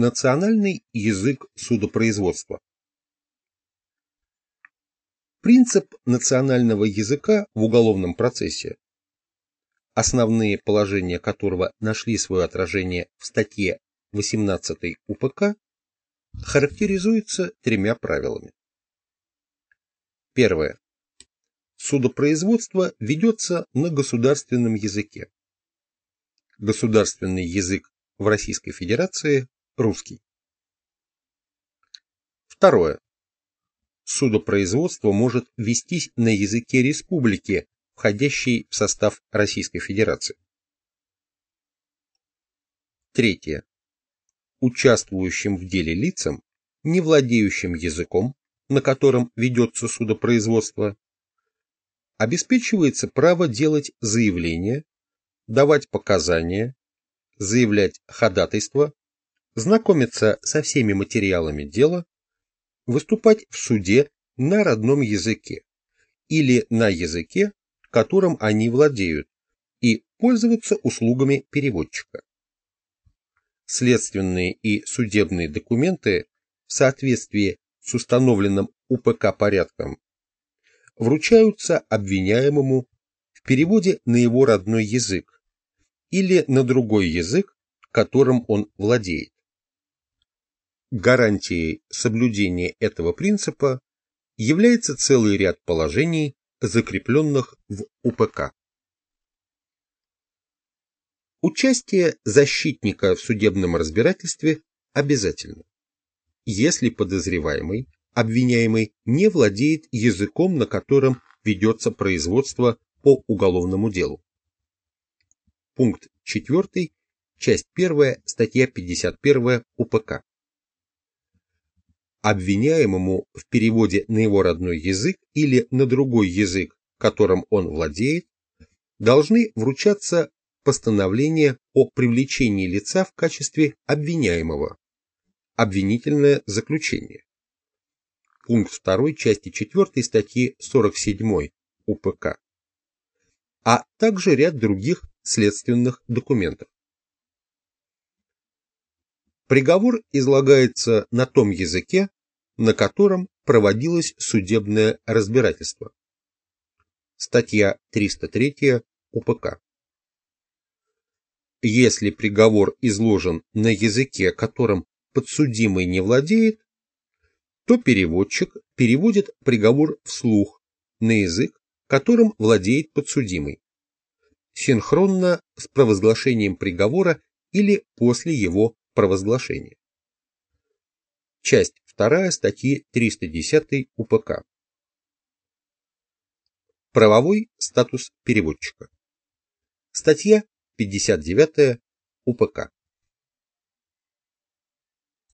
Национальный язык судопроизводства. Принцип национального языка в уголовном процессе, основные положения которого нашли свое отражение в статье 18 УПК, характеризуется тремя правилами. Первое. Судопроизводство ведется на государственном языке. Государственный язык в Российской Федерации – русский. Второе. Судопроизводство может вестись на языке республики, входящей в состав Российской Федерации. Третье. Участвующим в деле лицам, не владеющим языком, на котором ведется судопроизводство, обеспечивается право делать заявления, давать показания, заявлять ходатайство, знакомиться со всеми материалами дела, выступать в суде на родном языке или на языке, которым они владеют, и пользоваться услугами переводчика. Следственные и судебные документы в соответствии с установленным УПК порядком вручаются обвиняемому в переводе на его родной язык или на другой язык, которым он владеет. Гарантией соблюдения этого принципа является целый ряд положений, закрепленных в УПК. Участие защитника в судебном разбирательстве обязательно. Если подозреваемый обвиняемый не владеет языком, на котором ведется производство по уголовному делу. Пункт 4, часть 1, статья 51 УПК. Обвиняемому в переводе на его родной язык или на другой язык, которым он владеет, должны вручаться постановления о привлечении лица в качестве обвиняемого, обвинительное заключение. Пункт 2 части 4 статьи 47 УПК, а также ряд других следственных документов. Приговор излагается на том языке, на котором проводилось судебное разбирательство. Статья 303 УПК. Если приговор изложен на языке, которым подсудимый не владеет, то переводчик переводит приговор вслух на язык, которым владеет подсудимый, синхронно с провозглашением приговора или после его провозглашения. Часть 2 статьи 310 УПК. Правовой статус переводчика. Статья 59 УПК.